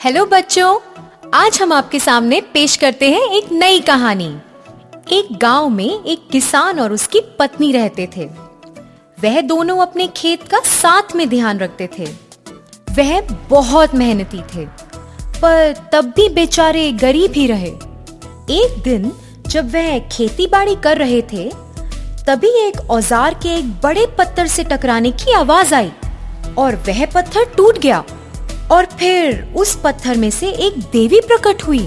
Hello बच्चों। आज हम आपके सामने पेश करते हैं एक नई कहानी। एक गाँव में एक किसान और उसकी पत्नी रहते थे। वह दोनों अपने खेत का साथ में ध्यान रखते थे। वह बहुत मेहनती थे, पर तब भी बेचारे गरीब ही रहे। एक दिन जब वह खेती बाड़ी कर रहे थे, तभी एक औज़ार के एक बड़े पत्थर से टकराने की आवाज़ आई और वह पत्थर टूट गया। और फिर उस पत्थर में से एक देवी प्रकट हुई।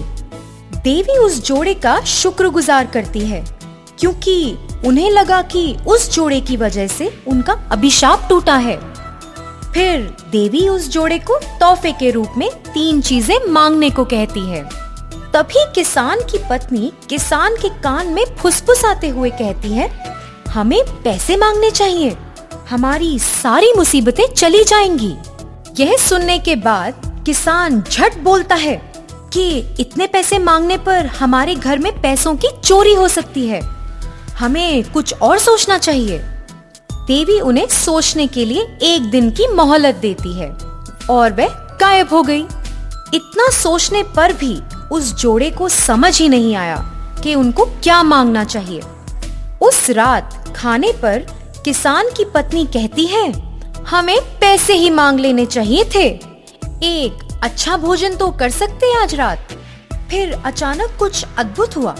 देवी उस जोड़े का शुक्रगुजार करती है, क्योंकि उन्हें लगा कि उस जोड़े की वजह से उनका अभिशाप टूटा है। फिर देवी उस जोड़े को तोहफे के रूप में तीन चीज़ें मांगने को कहती है। तभी किसान की पत्नी किसान के कान में फुसफुसाते हुए कहती है, हमें पैसे मांगने चाहिए। हमारी सारी मुसीबतें चली जाएँगी। यह सुनने के बाद किसान झट बोलता है कि इतने पैसे मांगने पर हमारे घर में पैसों की चोरी हो सकती है। हमें कुछ और सोचना चाहिए। देवी उन्हें सोचने के लिए एक दिन की मोहलत देती है और वह गायब हो गई। इतना सोचने पर भी उस जोड़े को समझ ही नहीं आया कि उनको क्या मांगना चाहिए। उस रात खाने पर किसान की पत्नी कहती है हमें पैसे ही मांग लेने चाहिए थे। एक अच्छा भोजन तो कर सकते आज रात। फिर अचानक कुछ अद्भुत हुआ।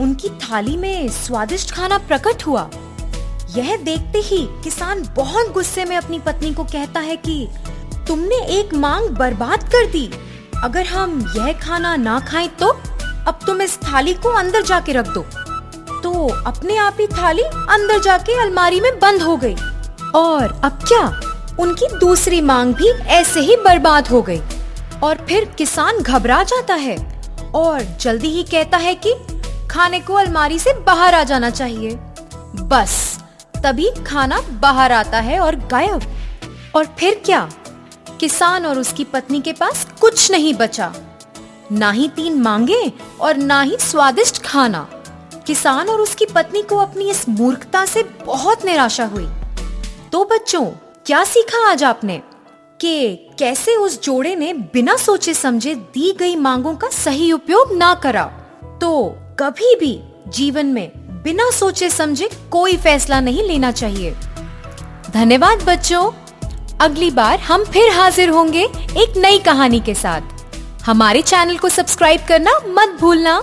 उनकी थाली में स्वादिष्ट खाना प्रकट हुआ। यह देखते ही किसान बहुत गुस्से में अपनी पत्नी को कहता है कि, तुमने एक मांग बर्बाद कर दी। अगर हम यह खाना ना खाएँ तो अब तुम इस थाली को अंदर जाके रख दो। तो अपने आप ही थाली अंदर जाके अलमारी में बंद हो गई। और अब क्या? उनकी दूसरी मांग भी ऐसे ही बर्बाद हो गई। और फिर किसान घबरा जाता है और जल्दी ही कहता है कि खाने को अलमारी से बाहर आ जाना चाहिए। बस, तभी खाना बाहर आता है और गायब। और फिर क्या? किसान और उसकी पत्नी के पास कुछ नहीं बचा। ना ही तीन मांगे और ना ही स्वादिष्ट खाना। किसान और उसकी पत्नी को अपनी इस मूर्खता से बहुत निराशा हुई। तो बच्चों, क्या सीखा आज आपने? कि कैसे उस जोड़े ने बिना सोचे समझे दी गई मांगों का सही उपयोग ना करा। तो कभी भी जीवन में बिना सोचे समझे कोई फैसला नहीं लेना चाहिए। धन्यवाद बच्चों। अगली बार हम फिर हाजिर होंगे एक नई कहानी के साथ। हमारे चैनल को सब्सक्राइब करना मत भूलना।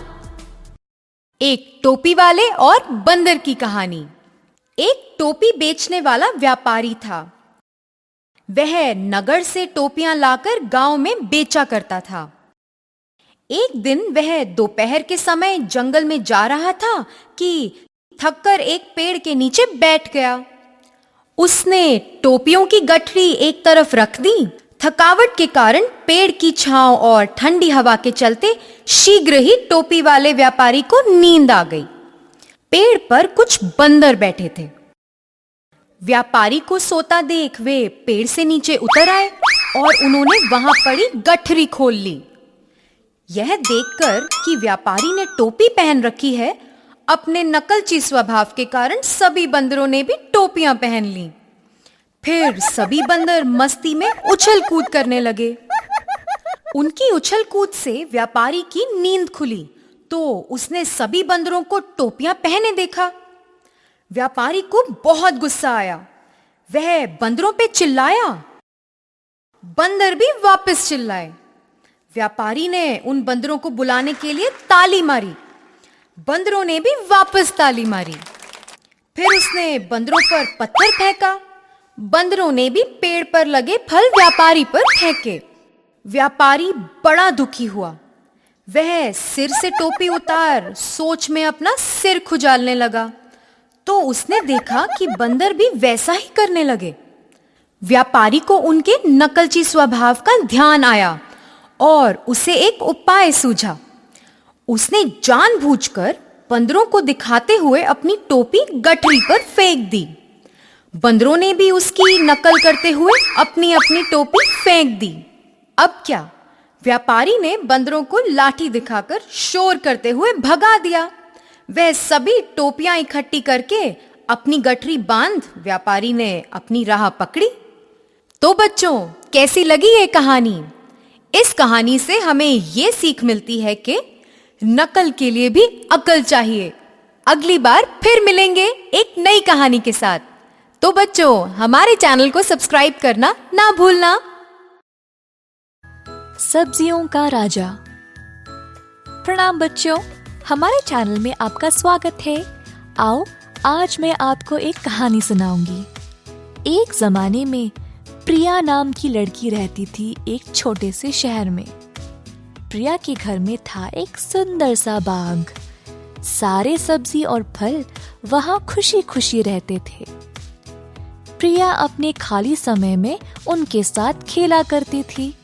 एक टोपी वाले और बंदर की कहानी। एक टोपी बेचने वाला व्यापारी था। वह नगर से टोपियाँ लाकर गाँव में बेचा करता था। एक दिन वह दोपहर के समय जंगल में जा रहा था कि थककर एक पेड़ के नीचे बैठ गया। उसने टोपियों की गठरी एक तरफ़ रख दी। थकावट के कारण पेड़ की छांव और ठंडी हवा के चलते शीघ्र ही टोपी वाले व्यापारी को नींद आ गई। पेड़ पर कुछ बंदर बैठे थे। व्यापारी को सोता देख वे पेड़ से नीचे उतर आए और उन्होंने वहाँ पड़ी गठरी खोल ली। यह देखकर कि व्यापारी ने टोपी पहन रखी है, अपने नकलची स्वभाव के कारण सभी बंदरों ने भी टोपियाँ पहन ली। फिर सभी बंदर मस्ती में उछल कूद करने लगे। उनकी उछल कूद से व्यापारी की नींद खुली तो उसने सभी बंदरों को टोपियाँ पहने देखा। व्यापारी को बहुत गुस्सा आया। वह बंदरों पे चिल्लाया। बंदर भी वापस चिल्लाए। व्यापारी ने उन बंदरों को बुलाने के लिए ताली मारी। बंदरों ने भी वापस ताली मारी। फिर उसने बंदरों पर पत्थर फेंका। बंदरों ने भी पेड़ पर लगे फल व्यापारी पर फेंके। व्यापारी बड़ा दुखी हुआ। वह सिर से टोपी उतार सोच में अपना सिर खुजालने लगा। तो उसने देखा कि बंदर भी वैसा ही करने लगे। व्यापारी को उनके नकलची स्वभाव का ध्यान आया और उसे एक उपाय सूझा। उसने जानबूझकर बंदरों को दिखाते हुए अपनी टोपी गठरी पर फेंक दी। बंदरों ने भी उसकी नकल करते हुए अपनी अपनी टोपी फेंक दी। अब क्या? व्यापारी ने बंदरों को लाठी दिखाकर शोर करते हुए भगा दिया। वह सभी टोपियाँ इकट्ठी करके अपनी गठरी बाँध, व्यापारी ने अपनी राह पकड़ी। तो बच्चों, कैसी लगी ये कहानी? इस कहानी से हमें ये सीख मिलती है कि नकल के लिए भी अकल चाहिए। अगली बार फिर मिलेंगे एक नई कहानी के साथ। तो बच्चों, हमारे चैनल को सब्सक्राइब करना ना भूलना। सब्जियों का राजा। प्रणाम बच्चों। हमारे चैनल में आपका स्वागत है। आओ, आज मैं आपको एक कहानी सुनाऊँगी। एक जमाने में प्रिया नाम की लड़की रहती थी एक छोटे से शहर में। प्रिया के घर में था एक सुंदर सा बाग। सारे सब्ज़ी और फल वहाँ खुशी खुशी रहते थे। प्रिया अपने खाली समय में उनके साथ खेला करती थी।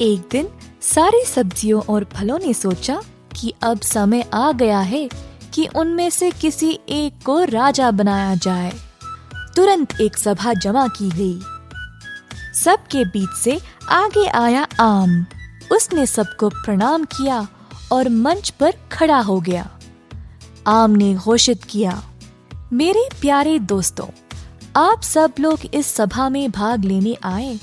एक दिन सारी सब्जियों और फलों ने सोचा कि अब समय आ गया है कि उनमें से किसी एक को राजा बनाया जाए। तुरंत एक सभा जमा की गई। सबके बीच से आगे आया आम। उसने सबको प्रणाम किया और मंच पर खड़ा हो गया। आम ने घोषित किया, मेरे प्यारे दोस्तों, आप सब लोग इस सभा में भाग लेने आए।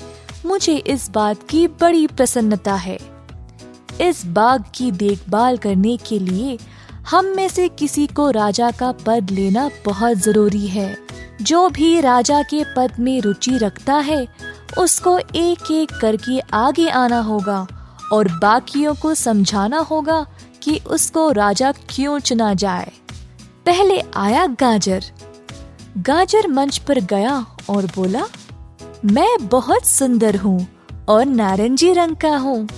मुझे इस बात की बड़ी प्रसन्नता है। इस बाग की देखभाल करने के लिए हम में से किसी को राजा का पद लेना बहुत ज़रूरी है। जो भी राजा के पद में रुचि रखता है, उसको एक एक करके आगे आना होगा और बाकियों को समझाना होगा कि उसको राजा क्यों चुना जाए। पहले आया गाजर। गाजर मंच पर गया और बोला, मैं बहुत सुंदर हूँ और नारंगी रंग का हूँ।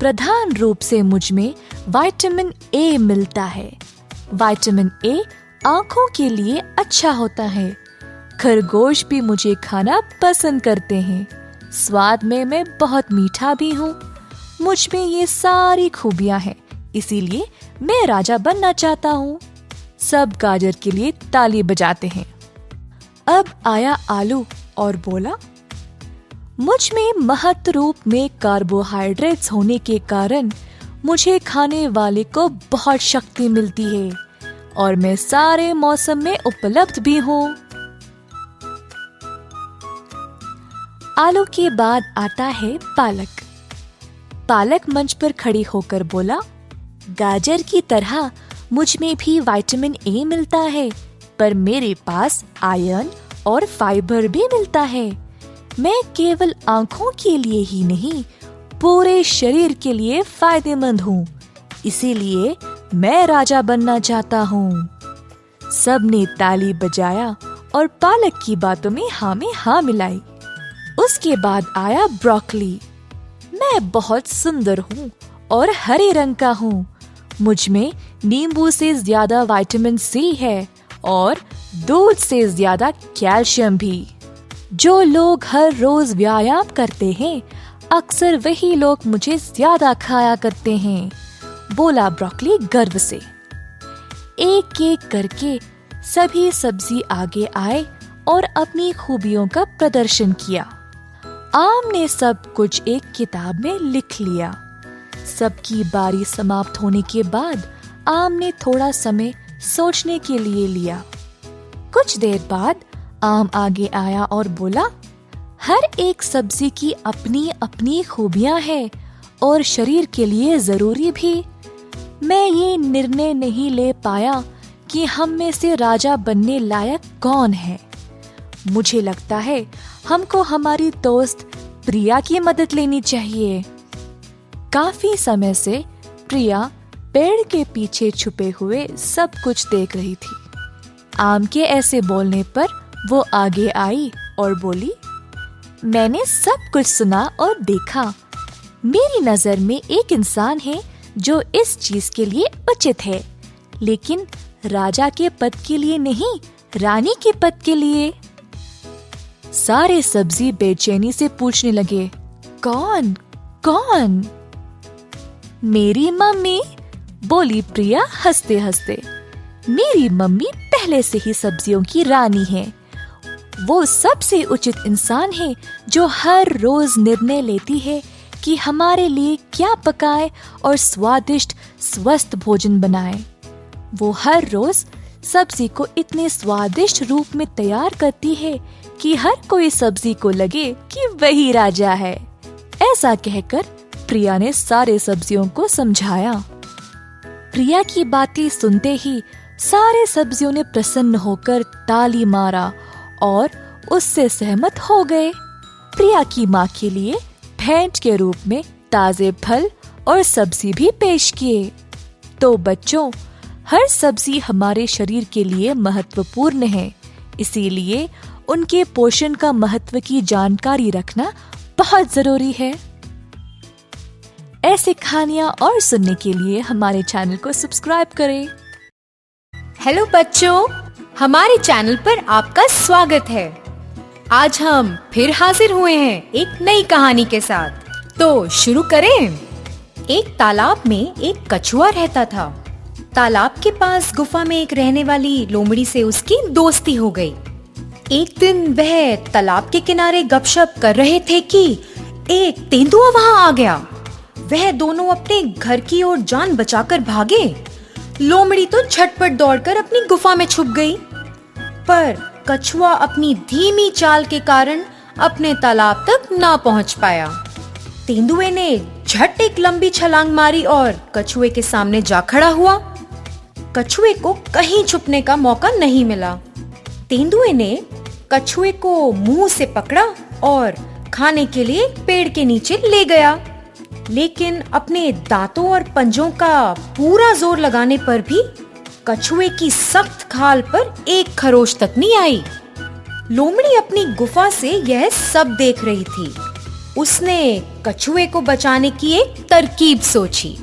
प्रधान रूप से मुझमें विटामिन ए मिलता है। विटामिन ए आँखों के लिए अच्छा होता है। खरगोश भी मुझे खाना पसंद करते हैं। स्वाद में मैं बहुत मीठा भी हूँ। मुझमें ये सारी खूबियाँ हैं, इसीलिए मैं राजा बनना चाहता हूँ। सब गाजर के लिए ताली बजाते हैं। अब आया आलू और बोला मुझमें महत्व रूप में कार्बोहाइड्रेट्स होने के कारण मुझे खाने वाले को बहुत शक्ति मिलती है और मैं सारे मौसम में उपलब्ध भी हूँ। आलू के बाद आता है पालक। पालक मंच पर खड़ी होकर बोला, गाजर की तरह मुझमें भी विटामिन ए मिलता है, पर मेरे पास आयरन और फाइबर भी मिलता है। मैं केवल आँखों के लिए ही नहीं, पूरे शरीर के लिए फ़ायदेमंद हूँ। इसीलिए मैं राजा बनना चाहता हूँ। सबने ताली बजाया और पालक की बातों में हाँ में हाँ मिलाई। उसके बाद आया ब्रोकली। मैं बहुत सुंदर हूँ और हरे रंग का हूँ। मुझमें नींबू से ज़्यादा विटामिन सी है और दूध से ज़्यादा कैल्शियम भी। जो लोग हर रोज व्यायाम करते हैं, अक्सर वही लोग मुझे ज़्यादा खाया करते हैं, बोला ब्रोकली गर्व से। एक एक करके सभी सब्ज़ी आगे आए और अपनी खूबियों का प्रदर्शन किया। आम ने सब कुछ एक किताब में लिख लिया। सबकी बारी समाप्त होने के बाद आम ने थोड़ा समय सोचने के लिए लिया। कुछ देर बाद आम आगे आया और बोला, हर एक सब्ज़ी की अपनी अपनी खूबियाँ हैं और शरीर के लिए ज़रूरी भी। मैं ये निर्णय नहीं ले पाया कि हम में से राजा बनने लायक कौन है। मुझे लगता है हमको हमारी दोस्त प्रिया की मदद लेनी चाहिए। काफ़ी समय से प्रिया पेड़ के पीछे छुपे हुए सब कुछ देख रही थी। आम के ऐसे बोलने पर वो आगे आई और बोली, मैंने सब कुछ सुना और देखा। मेरी नज़र में एक इंसान है जो इस चीज़ के लिए उचित है। लेकिन राजा के पद के लिए नहीं, रानी के पद के लिए। सारे सब्ज़ी बेचैनी से पूछने लगे, कौन? कौन? मेरी मम्मी, बोली प्रिया हँसते हँसते मेरी मम्मी पहले से ही सब्जियों की रानी है। वो सबसे उचित इंसान है जो हर रोज निर्णय लेती है कि हमारे लिए क्या पकाए और स्वादिष्ट, स्वस्थ भोजन बनाए। वो हर रोज सब्ज़ी को इतने स्वादिष्ट रूप में तैयार करती है कि हर कोई सब्ज़ी को लगे कि वही राजा है। ऐसा कहकर प्रिया ने सारे सब्जियों को समझाया। प्रिया की बातें सुनते ही सारे सब्जियों ने प्रसन्न होकर ताली मारा और उससे सहमत हो गए। प्रिया की माँ के लिए भेंट के रूप में ताजे फल और सब्ज़ी भी पेश किए। तो बच्चों, हर सब्ज़ी हमारे शरीर के लिए महत्वपूर्ण है। इसीलिए उनके पोषण का महत्व की जानकारी रखना बहुत ज़रूरी है। ऐसे कहानियाँ और सुनने के लिए हमारे चैनल को सब्सक्राइब करें। हेलो बच्चों हमारे चैनल पर आपका स्वागत है। आज हम फिर हाजिर हुए हैं एक नई कहानी के साथ। तो शुरू करें। एक तालाब में एक कछुआ रहता था। तालाब के पास गुफा में एक रहने वाली लोमड़ी से उसकी दोस्ती हो गई। एक दिन वह तालाब के किनारे गपशप कर रहे थे कि एक तेंदुआ वहाँ आ गया। वह दोनों अपने घर की ओर जान बचाकर भागे। लोमड़ी तो झटपट दौड़कर अपनी गुफा में छुप गई। पर कछुआ अपनी धीमी चाल के कारण अपने तालाब तक ना पहुँच पाया। तेंदुए ने झट एक लंबी छलांग मारी और कछुए के सामने जा खड़ा हुआ। कछुए को कहीं छुपने का मौका नहीं मिला। तेंदुए ने कछुए को मुँह से पकड़ा और खाने के लिए पेड़ के नीचे ले गया। लेकिन अपने दांतों और पंजों का पूरा ज़ोर लगाने पर भी कछुए की सख्त खाल पर एक खरोश तक नहीं आई। लोमड़ी अपनी गुफा से यह सब देख रही थी। उसने कछुए को बचाने की एक तरकीब सोची।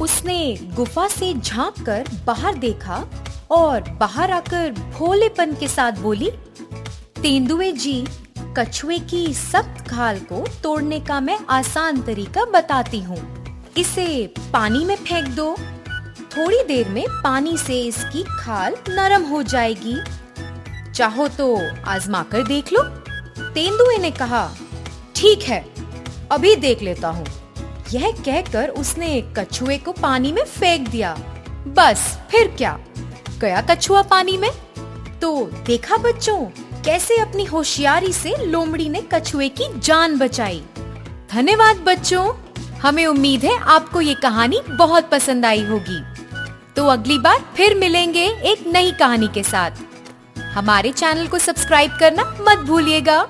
उसने गुफा से झाँक कर बाहर देखा और बाहर आकर भोलेपन के साथ बोली, तेंदुए जी कछुए की सख्त खाल को तोड़ने का मैं आसान तरीका बताती हूँ। इसे पानी में फेंक दो। थोड़ी देर में पानी से इसकी खाल नरम हो जाएगी। चाहो तो आजमा कर देख लो। तेंदुए ने कहा, ठीक है, अभी देख लेता हूँ। यह कहकर उसने कछुए को पानी में फेंक दिया। बस, फिर क्या? गया कछुआ पानी में? तो देखा बच्चों कैसे अपनी होशियारी से लोमड़ी ने कछुए की जान बचाई? धन्यवाद बच्चों। हमें उम्मीद है आपको ये कहानी बहुत पसंद आई होगी। तो अगली बार फिर मिलेंगे एक नई कहानी के साथ। हमारे चैनल को सब्सक्राइब करना मत भूलिएगा।